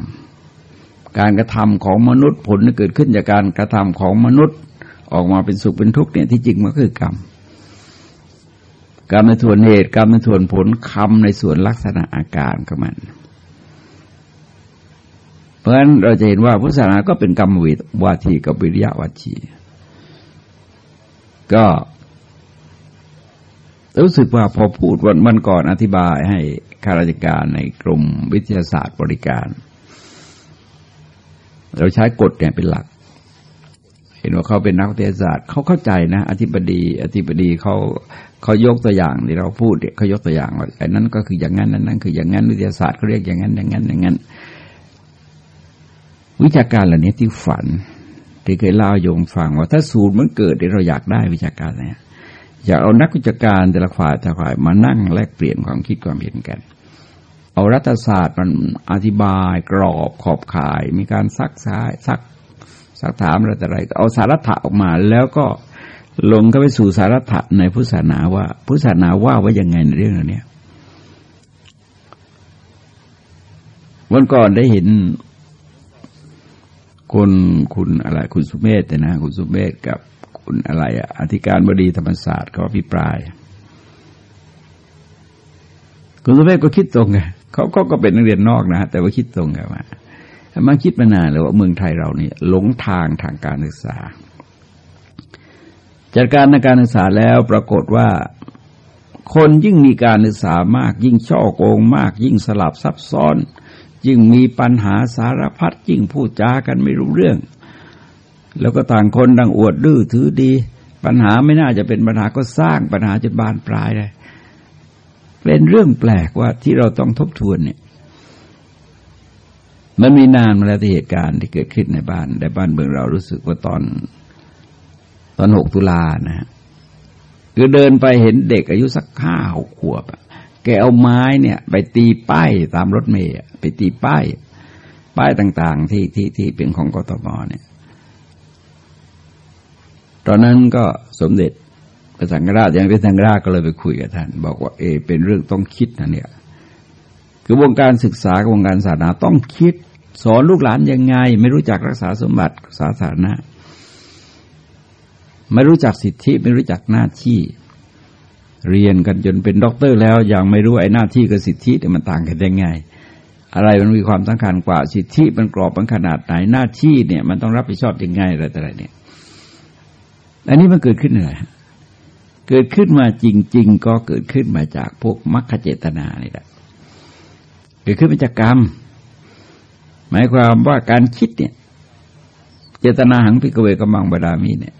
การกระทำของมนุษย์ผลที่เกิดขึ้นจากการกระทำของมนุษย์ออกมาเป็นสุขเป็นทุกข์เนี่ยที่จริงมันคือกรรมกรรมในส่วนเหตุกรรมในส่วนผลคำในส่วนลักษณะอาการของมัน เพราะฉะนั้นเราจะเห็นว่าพุทธศาสนาก็เป็นกรรมวิวาทีกับวิริยะวาทีก็รู้สึกว่าพอพูดวันมันก่อนอธิบายให้ข้าราชการในกรมวิทยาศาสตร์บริการ เราใช้กฎเนี่ยเป็นหลัก เห็นว่าเขาเป็นนักวิทยาศาสตร์เขาเข้าใจนะ อธิบดี อธิบดีเขาเขายกตัวอย่างที่เราพูดเขายกตัวอย่างว่าไอ้นั้นก็คืออย่างนั้นนั้นนั้นคืออย่างนั้นวิทยาศาสตร์เขาเรียกอย่างนั้นอย่างนั้นอย่างนั้น วิชาการเหล่านี้ที่ฝันที่เคยเล่าโยมฟังว่าถ้าสูตรมันเกิดที่เราอยากได้วิชาการเนี่ยอยากเอานักวิชาการแต่ละฝ่ายแต่ละฝ่ายมานั่งแลกเปลี่ยนความคิดความเห็นกัน เอารัฐศาสตร์มันอธิบายกรอบขอบข่าย มีการซักซ้ายซักซักถามอะไรต่ไรเอาสารัถะออกมาแล้วก็ลงเข้าไปสู่สารัถะในพุทธศาสนาว่าพุทธศาสนาว่าว่ายังไงในเรื่องนี้ วันก่อนได้เห็นคนคุณอะไรคุณสุเมธนะ คุณสุเมธกับคุณอะไรอะอธิการบดีธรรมศาสตร์เขาพิปราย คุณสุเมธก็คิดตรงไง เขาก็ก็เป็นนักเรียนนอกนะแต่ว่าคิดตรงไงว่ามาคิดมานานเลยว่าเมืองไทยเราเนี่ยหลงทางทางการศึกษา จัดการในการศึกษาแล้วปรากฏว่าคนยิ่งมีการศึกษามาก ยิ่งช่อโกงมาก ยิ่งสลับซับซ้อน ยิ่งมีปัญหาสารพัดยิ่งพูดจากันไม่รู้เรื่อง แล้วก็ต่างคนต่างอวดดื้อถือดี ปัญหาไม่น่าจะเป็นปัญหาก็สร้างปัญหาจนบานปลายเลย เป็นเรื่องแปลกว่าที่เราต้องทบทวนเนี่ย มันมีนานมาแล้วที่เหตุการณ์ที่เกิดขึ้นในบ้านในบ้านเมืองเรารู้สึกว่าตอนตอนหกตุลานะฮะคือเดินไปเห็นเด็กอายุสักห้าหกขวบแกเอาไม้เนี่ย ไปตีป้ายตามรถเมย์ไปตีป้าย ป้ายต่าง ๆ ที่ที่ที่เป็นของกตมเนี่ย ตอนนั้นก็สมเด็จ พระสังฆราชยังเป็นสังฆราชก็เลยไปคุยกับท่าน บอกว่าเอ เป็นเรื่องต้องคิดนะเนี่ย คือวงการศึกษาวงการศาสนาต้องคิด สอนลูกหลานยังไง ไม่รู้จักรักษาสมบัติสาธารณะไม่รู้จักสิทธิไม่รู้จักหน้าที่ เรียนกันจนเป็นด็อกเตอร์แล้วยังไม่รู้ไอ้หน้าที่กับสิทธิมันต่างกันได้ไงอะไรมันมีความสำคัญกว่าสิทธิมันกรอบมันขนาดไหนหน้าที่เนี่ย มันต้องรับผิดชอบยังไงอะไรแต่ไรเนี่ย อันนี้มันเกิดขึ้นอะไร เกิดขึ้นมาจริง ๆ ก็เกิดขึ้นมาจากพวกมรรคเจตนานี่แหละ เกิดขึ้นมาจากกรรม หมายความว่าการคิดเนี่ย เจตนาหังพิกเวกมังบดามีเนี่ย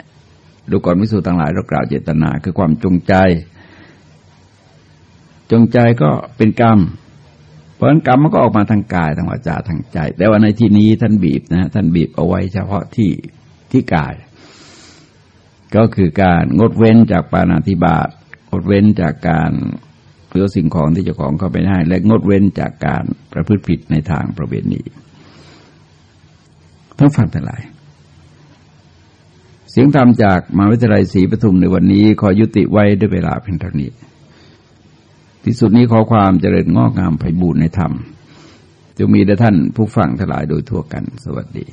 ดูก่อนมิสูตรต่างหลายเรากล่าวเจตนาคือความจงใจ จงใจก็เป็นกรรม เพราะะนั้นกรรมมันก็ออกมาทางกายทางวาจาทางใจ แต่ว่าในที่นี้ท่านบีบนะท่านบีบเอาไว้เฉพาะที่ที่กาย ก็คือการงดเว้นจากปานาธิบาตงดเว้นจากการเพื่อสิ่งของที่เจ้าของเข้าไปให้ และงดเว้นจากการประพฤติผิดในทางประเวณีต้องฟังแต่หลายเสียงธรรมจากมหาวิทยาลัยศรีปทุมในวันนี้ ขอยุติไว้ด้วยเวลาเพียงเท่านี้ ที่สุดนี้ขอความเจริญงอกงามไพบูรณ์ในธรรมจะมีแด่ท่านผู้ฟังทั้งหลายโดยทั่วกัน สวัสดี